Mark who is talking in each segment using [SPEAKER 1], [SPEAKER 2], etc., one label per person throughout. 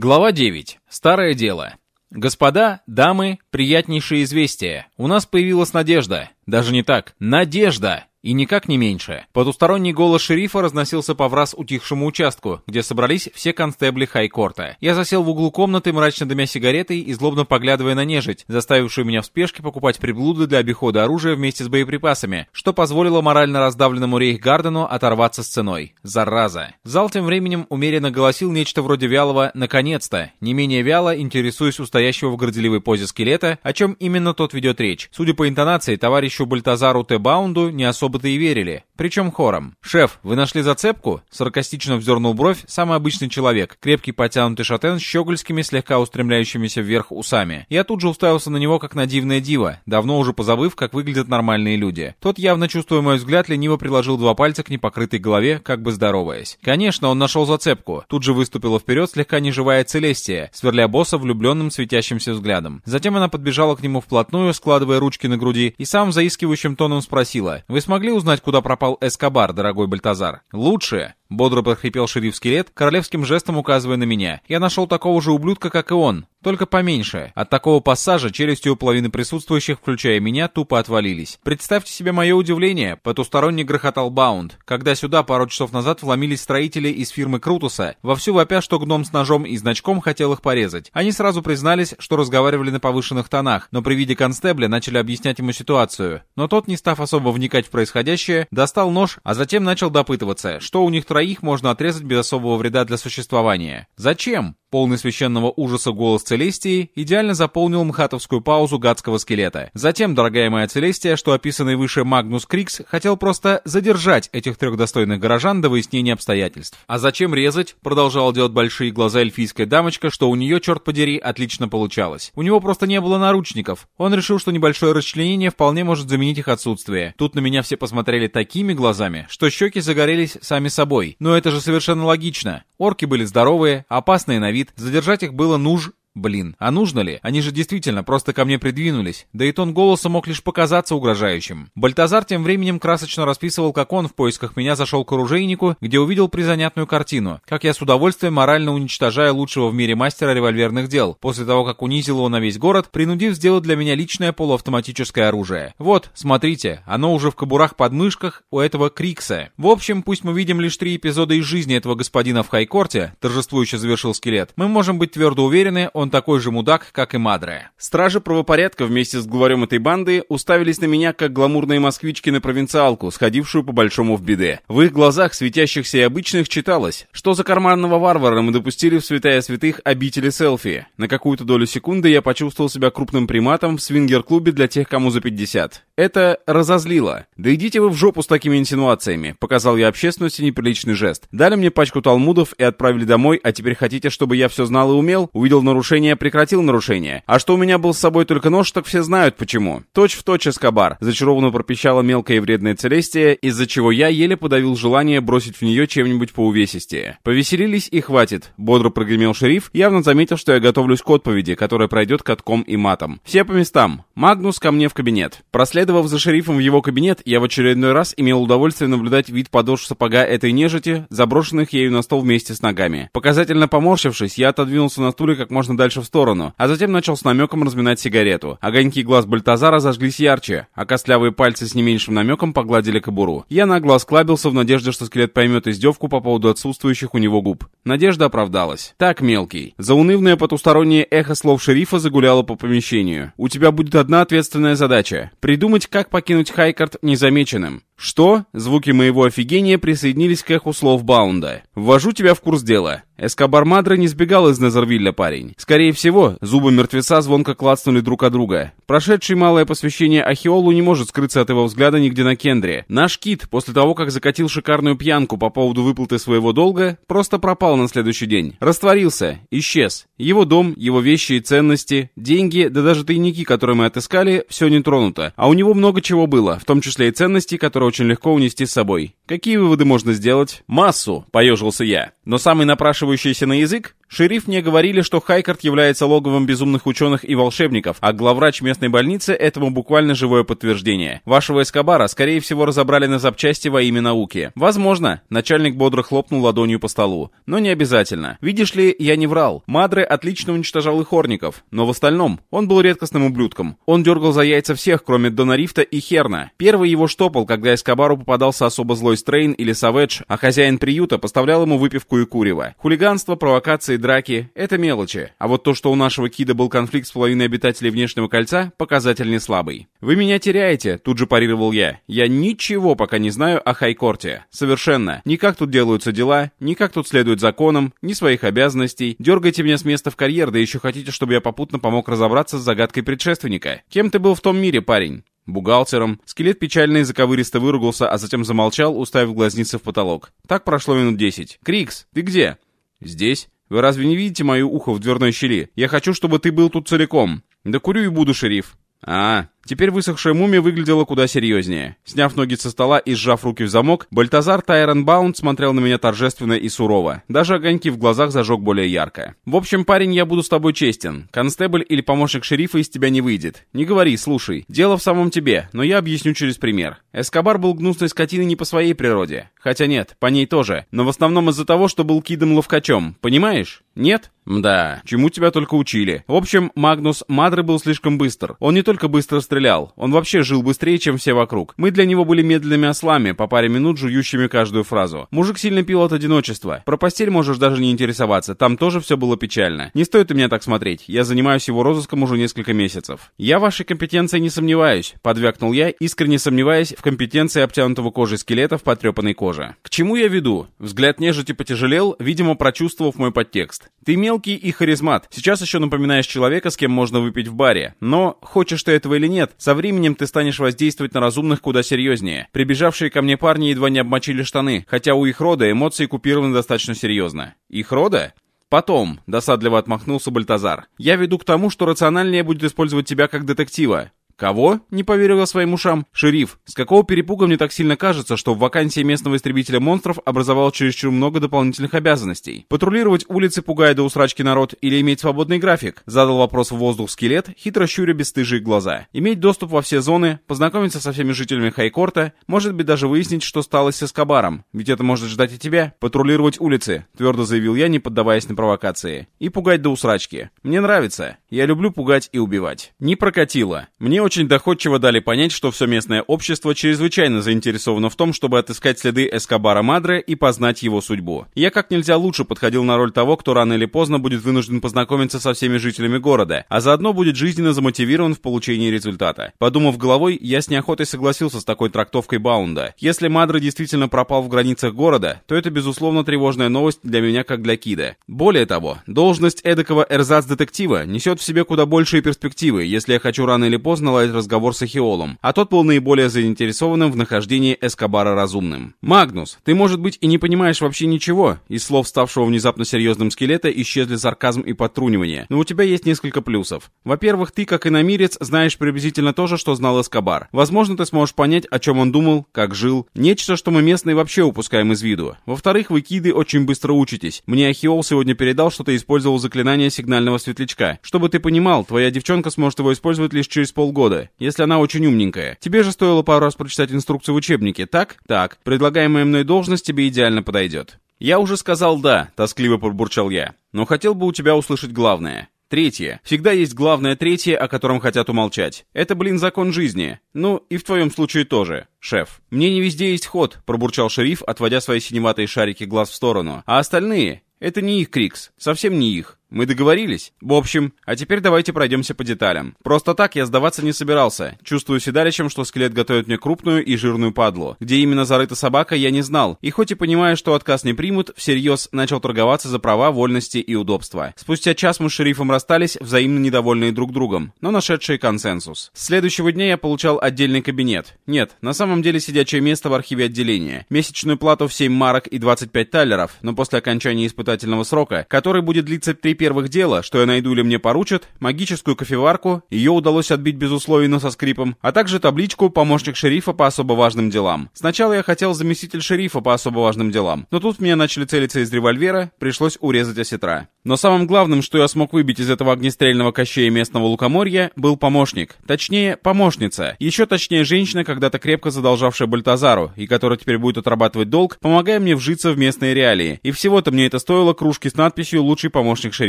[SPEAKER 1] Глава 9. Старое дело. Господа, дамы, приятнейшее известие. У нас появилась надежда. Даже не так. Надежда! И никак не меньше. Потусторонний голос шерифа разносился по враз утихшему участку, где собрались все констебли Хайкорта. Я засел в углу комнаты, мрачно дымя сигаретой и злобно поглядывая на нежить, заставившую меня в спешке покупать приблуды для обихода оружия вместе с боеприпасами, что позволило морально раздавленному Рейхгардену оторваться с ценой. Зараза. Зал тем временем умеренно голосил нечто вроде вялого «наконец-то», не менее вяло интересуясь у стоящего в горделивой позе скелета, о чем именно тот ведет речь. Судя по интонации, товарищу Бальтазару Т. Баунду не особо особо-то и верили. Причем хором. «Шеф, вы нашли зацепку?» Саркастично вздернул бровь самый обычный человек, крепкий потянутый шатен с щегольскими, слегка устремляющимися вверх усами. Я тут же уставился на него, как на дивное диво, давно уже позабыв, как выглядят нормальные люди. Тот, явно чувствуя мой взгляд, лениво приложил два пальца к непокрытой голове, как бы здороваясь. Конечно, он нашел зацепку. Тут же выступила вперед слегка неживая Целестия, сверля босса влюбленным светящимся взглядом. Затем она подбежала к нему вплотную, складывая ручки на груди, и самым заискивающим тоном спросила, «Вы смогли могли узнать, куда пропал Эскобар, дорогой Бальтазар? Лучше. Бодро прохрипел шериф-скелет, королевским жестом указывая на меня. Я нашел такого же ублюдка, как и он, только поменьше. От такого пассажа челюстью у половины присутствующих, включая меня, тупо отвалились. Представьте себе мое удивление, потусторонний грохотал Баунд, когда сюда пару часов назад вломились строители из фирмы Крутуса, вовсю вопя, что гном с ножом и значком хотел их порезать. Они сразу признались, что разговаривали на повышенных тонах, но при виде констебля начали объяснять ему ситуацию. Но тот, не став особо вникать в происходящее, достал нож, а затем начал допытываться, что у них троих можно отрезать без особого вреда для существования. Зачем? Полный священного ужаса голос Целестии идеально заполнил мхатовскую паузу гадского скелета. Затем, дорогая моя Целестия, что описанный выше Магнус Крикс, хотел просто задержать этих трех достойных горожан до выяснения обстоятельств. А зачем резать? Продолжала делать большие глаза эльфийская дамочка, что у нее, черт подери, отлично получалось. У него просто не было наручников. Он решил, что небольшое расчленение вполне может заменить их отсутствие. Тут на меня все посмотрели такими глазами, что щеки загорелись сами собой. Но это же совершенно логично. Орки были здоровые, опасные на вид, вид, задержать их было нуж... Блин, а нужно ли? Они же действительно просто ко мне придвинулись. Да и тон голоса мог лишь показаться угрожающим. Бальтазар тем временем красочно расписывал, как он в поисках меня зашел к оружейнику, где увидел призанятную картину. Как я с удовольствием морально уничтожаю лучшего в мире мастера револьверных дел, после того, как унизил его на весь город, принудив сделать для меня личное полуавтоматическое оружие. Вот, смотрите, оно уже в кобурах под мышках у этого Крикса. В общем, пусть мы видим лишь три эпизода из жизни этого господина в Хайкорте, торжествующе завершил скелет, мы можем быть твердо уверены, он такой же мудак, как и Мадре. Стражи правопорядка вместе с главарем этой банды уставились на меня, как гламурные москвички на провинциалку, сходившую по большому в беде. В их глазах, светящихся и обычных, читалось, что за карманного варвара мы допустили в святая святых обители селфи. На какую-то долю секунды я почувствовал себя крупным приматом в свингер-клубе для тех, кому за 50. Это разозлило. «Да идите вы в жопу с такими инсинуациями», — показал я общественности неприличный жест. Дали мне пачку талмудов и отправили домой, а теперь хотите, чтобы я все знал и умел? Увидел нарушение нарушение прекратил нарушение. А что у меня был с собой только нож, так все знают почему. Точь в точь Эскобар. Зачарованно пропищала мелкая и вредная Целестия, из-за чего я еле подавил желание бросить в нее чем-нибудь поувесистее. Повеселились и хватит. Бодро прогремел шериф, явно заметил, что я готовлюсь к отповеди, которая пройдет катком и матом. Все по местам. Магнус ко мне в кабинет. Проследовав за шерифом в его кабинет, я в очередной раз имел удовольствие наблюдать вид подошв сапога этой нежити, заброшенных ею на стол вместе с ногами. Показательно поморщившись, я отодвинулся на стуле как можно дальше в сторону, а затем начал с намеком разминать сигарету. Огоньки глаз Бальтазара зажглись ярче, а костлявые пальцы с не меньшим намеком погладили кобуру. Я нагло осклабился в надежде, что скелет поймет издевку по поводу отсутствующих у него губ. Надежда оправдалась. Так, мелкий. Заунывное потустороннее эхо слов шерифа загуляло по помещению. У тебя будет одна ответственная задача — придумать, как покинуть Хайкарт незамеченным. Что? Звуки моего офигения присоединились к эху слов Баунда. Ввожу тебя в курс дела. Эскобар Мадре не сбегал из Незервилля, парень. Скорее всего, зубы мертвеца звонко клацнули друг от друга. Прошедший малое посвящение Ахиолу не может скрыться от его взгляда нигде на Кендре. Наш Кит, после того, как закатил шикарную пьянку по поводу выплаты своего долга, просто пропал на следующий день. Растворился, исчез. Его дом, его вещи и ценности, деньги, да даже тайники, которые мы отыскали, все не тронуто. А у него много чего было, в том числе и ценности, которые очень легко унести с собой. Какие выводы можно сделать? Массу, поежился я. Но самый напрашивающийся на язык Шериф мне говорили, что Хайкарт является логовом безумных ученых и волшебников, а главврач местной больницы этому буквально живое подтверждение. Вашего Эскобара, скорее всего, разобрали на запчасти во имя науки. Возможно. Начальник бодро хлопнул ладонью по столу. Но не обязательно. Видишь ли, я не врал. Мадре отлично уничтожал их хорников. Но в остальном, он был редкостным ублюдком. Он дергал за яйца всех, кроме Донарифта и Херна. Первый его штопал, когда Эскобару попадался особо злой Стрейн или Саведж, а хозяин приюта поставлял ему выпивку и курево. Хулиганство, провокации, драки — это мелочи, а вот то, что у нашего Кида был конфликт с половиной обитателей Внешнего кольца, показатель не слабый. «Вы меня теряете», — тут же парировал я. «Я ничего пока не знаю о Хайкорте. Совершенно. Ни как тут делаются дела, ни как тут следует законам, ни своих обязанностей. Дергайте меня с места в карьер, да еще хотите, чтобы я попутно помог разобраться с загадкой предшественника. Кем ты был в том мире, парень?» Бухгалтером. Скелет печально и заковыристо выругался, а затем замолчал, уставив глазницы в потолок. Так прошло минут десять. «Крикс, ты где?» «Здесь. Вы разве не видите мое ухо в дверной щели? Я хочу, чтобы ты был тут целиком. Да курю и буду, шериф». «А, Теперь высохшая мумия выглядела куда серьезнее. Сняв ноги со стола и сжав руки в замок, Бальтазар Тайренбаунд смотрел на меня торжественно и сурово. Даже огоньки в глазах зажег более ярко. «В общем, парень, я буду с тобой честен. Констебль или помощник шерифа из тебя не выйдет. Не говори, слушай. Дело в самом тебе, но я объясню через пример. Эскобар был гнусной скотиной не по своей природе. Хотя нет, по ней тоже. Но в основном из-за того, что был кидом-ловкачом. Понимаешь? Нет? Да. Чему тебя только учили. В общем, Магнус Мадре был слишком быстр. Он не только быстро стрелял, стрелял. Он вообще жил быстрее, чем все вокруг. Мы для него были медленными ослами, по паре минут жующими каждую фразу. Мужик сильно пил от одиночества. Про постель можешь даже не интересоваться, там тоже все было печально. Не стоит у меня так смотреть, я занимаюсь его розыском уже несколько месяцев. Я вашей компетенции не сомневаюсь, подвякнул я, искренне сомневаясь в компетенции обтянутого кожей скелета в потрепанной коже. К чему я веду? Взгляд нежити потяжелел, видимо, прочувствовав мой подтекст. Ты мелкий и харизмат. Сейчас еще напоминаешь человека, с кем можно выпить в баре. Но, хочешь ты этого или нет, нет, со временем ты станешь воздействовать на разумных куда серьезнее. Прибежавшие ко мне парни едва не обмочили штаны, хотя у их рода эмоции купированы достаточно серьезно. Их рода? Потом, досадливо отмахнулся Бальтазар. Я веду к тому, что рациональнее будет использовать тебя как детектива. «Кого?» — не поверил я своим ушам. «Шериф, с какого перепуга мне так сильно кажется, что в вакансии местного истребителя монстров образовалось чересчур много дополнительных обязанностей? Патрулировать улицы, пугая до усрачки народ, или иметь свободный график?» Задал вопрос в воздух скелет, хитро щуря бесстыжие глаза. «Иметь доступ во все зоны, познакомиться со всеми жителями Хайкорта, может быть даже выяснить, что стало с Эскобаром. Ведь это может ждать и тебя. Патрулировать улицы», — твердо заявил я, не поддаваясь на провокации. «И пугать до усрачки. Мне нравится. Я люблю пугать и убивать». Не прокатило. Мне очень доходчиво дали понять, что все местное общество чрезвычайно заинтересовано в том, чтобы отыскать следы Эскобара Мадре и познать его судьбу. Я как нельзя лучше подходил на роль того, кто рано или поздно будет вынужден познакомиться со всеми жителями города, а заодно будет жизненно замотивирован в получении результата. Подумав головой, я с неохотой согласился с такой трактовкой Баунда. Если Мадре действительно пропал в границах города, то это безусловно тревожная новость для меня как для Кида. Более того, должность эдакого эрзац-детектива несет в себе куда большие перспективы, если я хочу рано или поздно наладить разговор с Ахиолом, а тот был наиболее заинтересованным в нахождении Эскобара разумным. «Магнус, ты, может быть, и не понимаешь вообще ничего?» Из слов ставшего внезапно серьезным скелета исчезли сарказм и подтрунивание. «Но у тебя есть несколько плюсов. Во-первых, ты, как и намирец, знаешь приблизительно то же, что знал Эскобар. Возможно, ты сможешь понять, о чем он думал, как жил. Нечто, что мы местные вообще упускаем из виду. Во-вторых, вы, киды, очень быстро учитесь. Мне Ахиол сегодня передал, что ты использовал заклинание сигнального светлячка. Чтобы ты понимал, твоя девчонка сможет его использовать лишь через полгода если она очень умненькая. Тебе же стоило пару раз прочитать инструкцию в учебнике, так? Так. Предлагаемая мной должность тебе идеально подойдет. Я уже сказал «да», тоскливо пробурчал я. Но хотел бы у тебя услышать главное. Третье. Всегда есть главное третье, о котором хотят умолчать. Это, блин, закон жизни. Ну, и в твоем случае тоже, шеф. Мне не везде есть ход, пробурчал шериф, отводя свои синеватые шарики глаз в сторону. А остальные? Это не их Крикс. Совсем не их. Мы договорились? В общем, а теперь давайте пройдемся по деталям. Просто так я сдаваться не собирался. Чувствую седалищем, что скелет готовит мне крупную и жирную падлу. Где именно зарыта собака, я не знал. И хоть и понимая, что отказ не примут, всерьез начал торговаться за права, вольности и удобства. Спустя час мы с шерифом расстались, взаимно недовольные друг другом, но нашедшие консенсус. С следующего дня я получал отдельный кабинет. Нет, на самом деле сидячее место в архиве отделения. Месячную плату в 7 марок и 25 талеров, но после окончания испытательного срока, который будет длиться 3
[SPEAKER 2] первых дела, что я найду или мне поручат, магическую кофеварку, ее удалось отбить без условий, но со скрипом, а также табличку «Помощник шерифа по особо важным делам». Сначала я хотел заместитель шерифа по особо важным делам, но тут меня начали целиться из револьвера, пришлось урезать осетра. Но самым главным, что я смог выбить из этого огнестрельного кощея местного лукоморья, был помощник. Точнее, помощница. Еще точнее, женщина, когда-то крепко задолжавшая Бальтазару, и которая теперь будет отрабатывать долг, помогая мне вжиться в местные реалии. И всего-то мне это стоило кружки с надписью «Лучший помощник шерифа».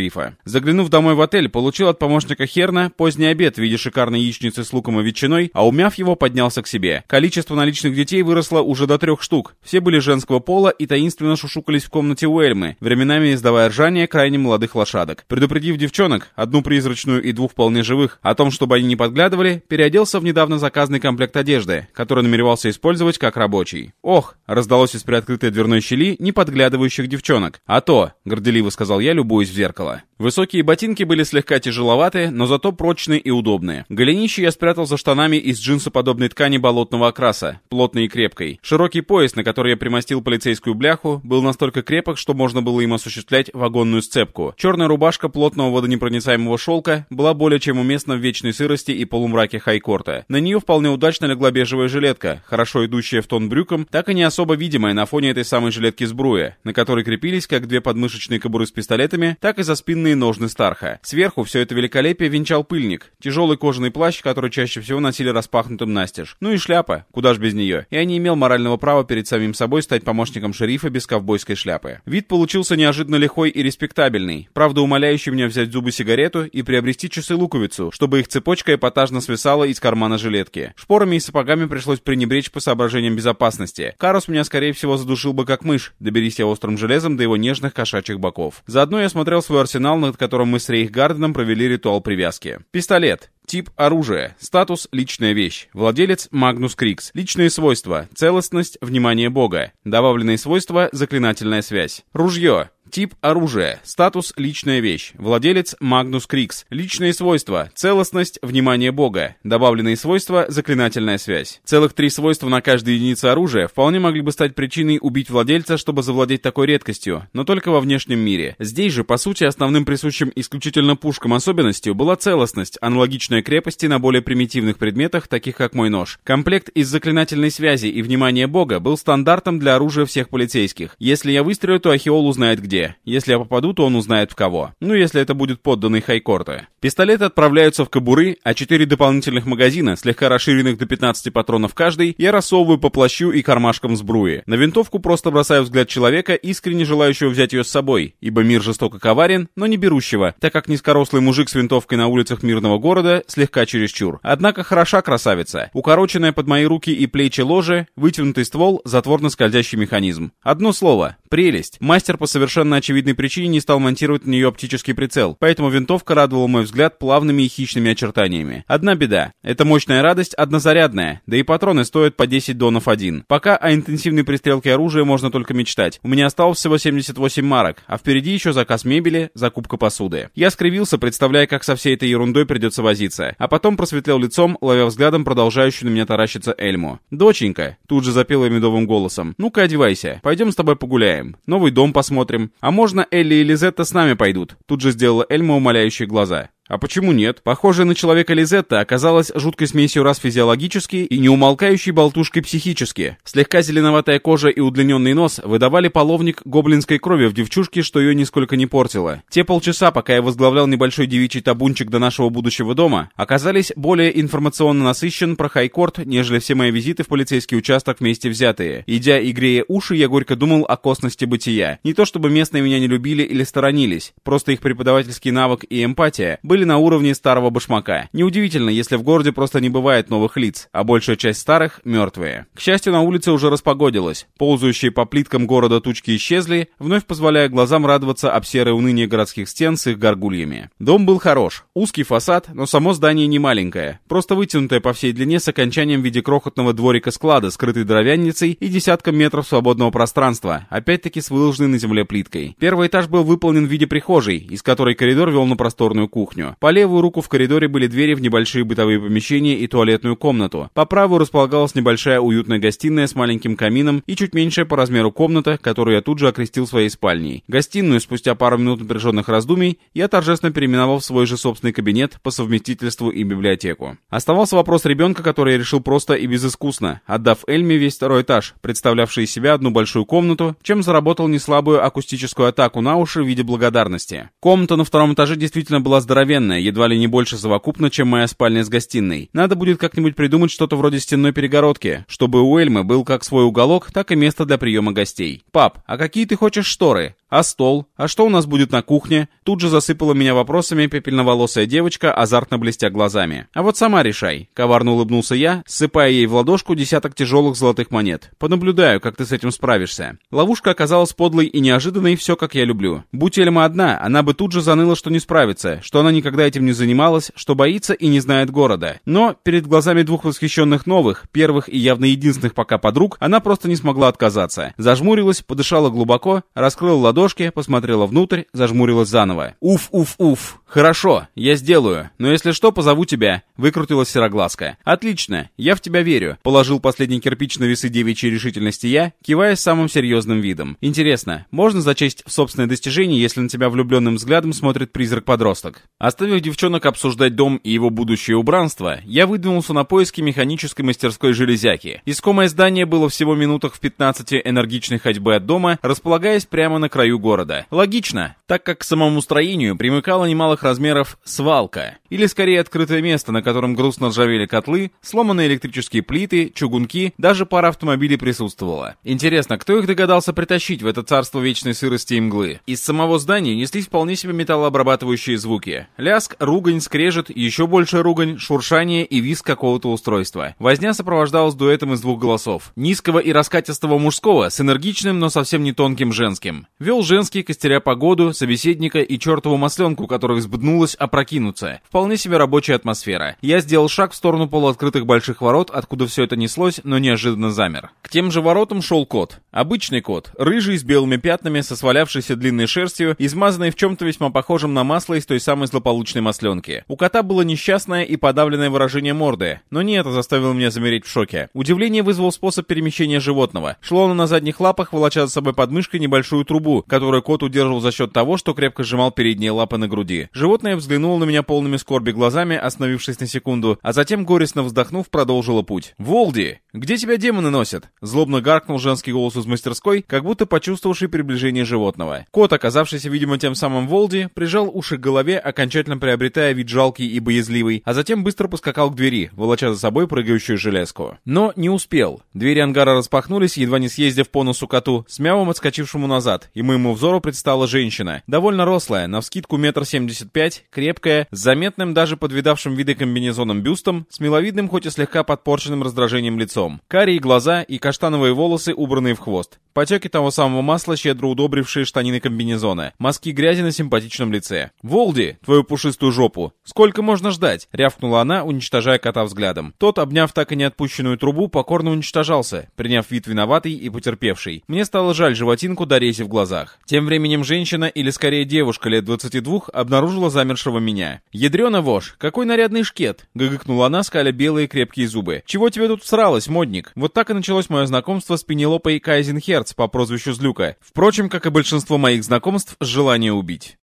[SPEAKER 2] Заглянув домой в отель, получил от помощника Херна поздний обед в виде шикарной яичницы с луком и ветчиной, а умяв его, поднялся к себе. Количество наличных детей выросло уже до трех штук. Все были женского пола и таинственно шушукались в комнате Уэльмы, временами издавая ржание крайне молодых лошадок. Предупредив девчонок, одну призрачную и двух вполне живых, о том, чтобы они не подглядывали, переоделся в недавно заказанный комплект одежды, который намеревался использовать как рабочий. «Ох!» — раздалось из приоткрытой дверной щели неподглядывающих девчонок. «А то!» — горделиво сказал я, любуясь в зеркало. тело. Высокие ботинки были слегка тяжеловаты, но зато прочные и удобные. Голенище я спрятал за штанами из джинсоподобной ткани болотного окраса, плотной и крепкой. Широкий пояс, на который я примостил полицейскую бляху, был настолько крепок, что можно было им осуществлять вагонную сцепку. Черная рубашка плотного водонепроницаемого шелка была более чем уместна в вечной сырости и полумраке хайкорта. На нее вполне удачно легла бежевая жилетка, хорошо идущая в тон брюкам, так и не особо видимая на фоне этой самой жилетки с бруя, на которой крепились как две подмышечные кобуры с пистолетами, так и за спинные длинные ножны Старха. Сверху все это великолепие венчал пыльник, тяжелый кожаный плащ, который чаще всего носили распахнутым настежь. Ну и шляпа, куда ж без нее. Я не имел морального права перед самим собой стать помощником шерифа без ковбойской шляпы. Вид получился неожиданно лихой и респектабельный, правда умоляющий меня взять зубы сигарету и приобрести часы-луковицу, чтобы их цепочка эпатажно свисала из кармана жилетки. Шпорами и сапогами пришлось пренебречь по соображениям безопасности. Карус меня, скорее всего, задушил бы как мышь, доберись я острым железом до его нежных кошачьих боков. Заодно я смотрел свой арсенал над которым мы с Рейхгарденом провели ритуал привязки. Пистолет. Тип оружия. Статус – личная вещь. Владелец – Магнус Крикс. Личные свойства. Целостность, внимание Бога. Добавленные свойства – заклинательная связь. Ружье. Тип оружия. Статус личная вещь. Владелец Магнус Крикс. Личные свойства. Целостность, внимание бога. Добавленные свойства, заклинательная связь. Целых три свойства на каждой единице оружия вполне могли бы стать причиной убить владельца, чтобы завладеть такой редкостью, но только во внешнем мире. Здесь же, по сути, основным присущим исключительно пушкам особенностью была целостность, аналогичная крепости на более примитивных предметах, таких как мой нож. Комплект из заклинательной связи и внимания бога был стандартом для оружия всех полицейских. Если я выстрелю, то Ахиол узнает где. Если я попаду, то он узнает в кого. Ну, если это будет подданный Хайкорта. Пистолеты отправляются в кобуры, а четыре дополнительных магазина, слегка расширенных до 15 патронов каждый, я рассовываю по плащу и кармашкам сбруи. На винтовку просто бросаю взгляд человека, искренне желающего взять ее с собой, ибо мир жестоко коварен, но не берущего, так как низкорослый мужик с винтовкой на улицах мирного города слегка чересчур. Однако хороша красавица. Укороченная под мои руки и плечи ложе, вытянутый ствол, затворно-скользящий механизм. Одно слово. Прелесть. Мастер по совершенно очевидной причине не стал монтировать на нее оптический прицел, поэтому винтовка радовала мой взгляд плавными и хищными очертаниями. Одна беда. Эта мощная радость однозарядная, да и патроны стоят по 10 донов один. Пока о интенсивной пристрелке оружия можно только мечтать. У меня осталось всего 78 марок, а впереди еще заказ мебели, закупка посуды. Я скривился, представляя, как со всей этой ерундой придется возиться, а потом просветлел лицом, ловя взглядом продолжающую на меня таращиться Эльму. «Доченька», тут же запела медовым голосом, «ну-ка одевайся, пойдем с тобой погуляем, новый дом посмотрим, «А можно Элли и Лизетта с нами пойдут?» Тут же сделала Эльма умоляющие глаза. А почему нет? Похожая на человека Лизетта оказалась жуткой смесью раз физиологически и неумолкающей болтушкой психически. Слегка зеленоватая кожа и удлиненный нос выдавали половник гоблинской крови в девчушке, что ее нисколько не портило. Те полчаса, пока я возглавлял небольшой девичий табунчик до нашего будущего дома, оказались более информационно насыщен про Хайкорт, нежели все мои визиты в полицейский участок вместе взятые. Идя и грея уши, я горько думал о косности бытия. Не то чтобы местные меня не любили или сторонились, просто их преподавательский навык и эмпатия были были на уровне старого башмака. Неудивительно, если в городе просто не бывает новых лиц, а большая часть старых — мертвые. К счастью, на улице уже распогодилось. Ползающие по плиткам города тучки исчезли, вновь позволяя глазам радоваться об серой уныние городских стен с их горгульями. Дом был хорош. Узкий фасад, но само здание не маленькое. Просто вытянутое по всей длине с окончанием в виде крохотного дворика-склада, скрытой дровяницей и десятком метров свободного пространства, опять-таки с выложенной на земле плиткой. Первый этаж был выполнен в виде прихожей, из которой коридор вел на просторную кухню. По левую руку в коридоре были двери в небольшие бытовые помещения и туалетную комнату. По правую располагалась небольшая уютная гостиная с маленьким камином и чуть меньшая по размеру комната, которую я тут же окрестил своей спальней. Гостиную спустя пару минут напряженных раздумий я торжественно переименовал в свой же собственный кабинет по совместительству и библиотеку. Оставался вопрос ребенка, который я решил просто и безыскусно, отдав Эльме весь второй этаж, представлявший из себя одну большую комнату, чем заработал неслабую акустическую атаку на уши в виде благодарности. Комната на втором этаже действительно была здоровенная, едва ли не больше совокупно, чем моя спальня с гостиной. Надо будет как-нибудь придумать что-то вроде стенной перегородки, чтобы у Эльмы был как свой уголок, так и место для приема гостей. «Пап, а какие ты хочешь шторы?» «А стол? А что у нас будет на кухне?» Тут же засыпала меня вопросами пепельноволосая девочка, азартно блестя глазами. «А вот сама решай», — коварно улыбнулся я, ссыпая ей в ладошку десяток тяжелых золотых монет. «Понаблюдаю, как ты с этим справишься». Ловушка оказалась подлой и неожиданной, все как я люблю. Будь Эльма одна, она бы тут же заныла, что не справится, что она никогда этим не занималась, что боится и не знает города. Но перед глазами двух восхищенных новых, первых и явно единственных пока подруг, она просто не смогла отказаться. Зажмурилась, подышала глубоко, раскрыла ладошь ладошки, посмотрела внутрь, зажмурилась заново. «Уф, уф, уф! Хорошо, я сделаю, но если что, позову тебя», — выкрутилась сероглазка. «Отлично, я в тебя верю», — положил последний кирпич на весы девичьей решительности я, кивая самым серьезным видом. «Интересно, можно зачесть в собственное достижение, если на тебя влюбленным взглядом смотрит призрак-подросток?» Оставив девчонок обсуждать дом и его будущее убранство, я выдвинулся на поиски механической мастерской железяки. Искомое здание было всего минутах в 15 энергичной ходьбы от дома, располагаясь прямо на краю города. Логично, так как к самому строению примыкала немалых размеров свалка, или скорее открытое место, на котором грустно ржавели котлы, сломанные электрические плиты, чугунки, даже пара автомобилей присутствовала. Интересно, кто их догадался притащить в это царство вечной сырости и мглы? Из самого здания неслись вполне себе металлообрабатывающие звуки. Ляск, ругань, скрежет, еще больше ругань, шуршание и визг какого-то устройства. Возня сопровождалась дуэтом из двух голосов. Низкого и раскатистого мужского с энергичным, но совсем не тонким женским. Вел женский, костеря погоду, собеседника и чертову масленку, которая взбуднулась опрокинуться. Вполне себе рабочая атмосфера. Я сделал шаг в сторону полуоткрытых больших ворот, откуда все это неслось, но неожиданно замер. К тем же воротам шел кот. Обычный кот, рыжий, с белыми пятнами, со свалявшейся длинной шерстью, измазанный в чем-то весьма похожем на масло из той самой злополучной масленки. У кота было несчастное и подавленное выражение морды, но не это заставило меня замереть в шоке. Удивление вызвал способ перемещения животного. Шло оно на задних лапах, волоча за собой подмышкой небольшую трубу, которую кот удерживал за счет того, что крепко сжимал передние лапы на груди. Животное взглянуло на меня полными скорби глазами, остановившись на секунду, а затем, горестно вздохнув, продолжило путь. «Волди! Где тебя демоны носят?» Злобно гаркнул женский голос из мастерской, как будто почувствовавший приближение животного. Кот, оказавшийся, видимо, тем самым Волди, прижал уши к голове, окончательно приобретая вид жалкий и боязливый, а затем быстро поскакал к двери, волоча за собой прыгающую железку. Но не успел. Двери ангара распахнулись, едва не съездив по носу коту, с мявом отскочившему назад, и моему взору предстала женщина. Довольно рослая, навскидку метр семьдесят пять, крепкая, с заметным даже подвидавшим виды комбинезоном бюстом, с миловидным, хоть и слегка подпорченным раздражением лицом. Карие глаза и каштановые волосы, убранные в хвост. Потеки того самого масла, щедро удобрившие штанины комбинезона. Мазки грязи на симпатичном лице. «Волди, твою пушистую жопу! Сколько можно ждать?» — рявкнула она, уничтожая кота взглядом. Тот, обняв так и не отпущенную трубу, покорно уничтожался, приняв вид виноватый и потерпевший. Мне стало жаль животинку до рези в глазах. Тем временем женщина, или скорее девушка лет 22, обнаружила замершего меня. «Ядрёна вошь, какой нарядный шкет!» — гыгыкнула она, скаля белые крепкие зубы. «Чего тебе тут всралось, модник?» Вот так и началось мое знакомство с Пенелопой Кайзенхерц по прозвищу Злюка. Впрочем, как и большинство моих знакомств, с желания убить.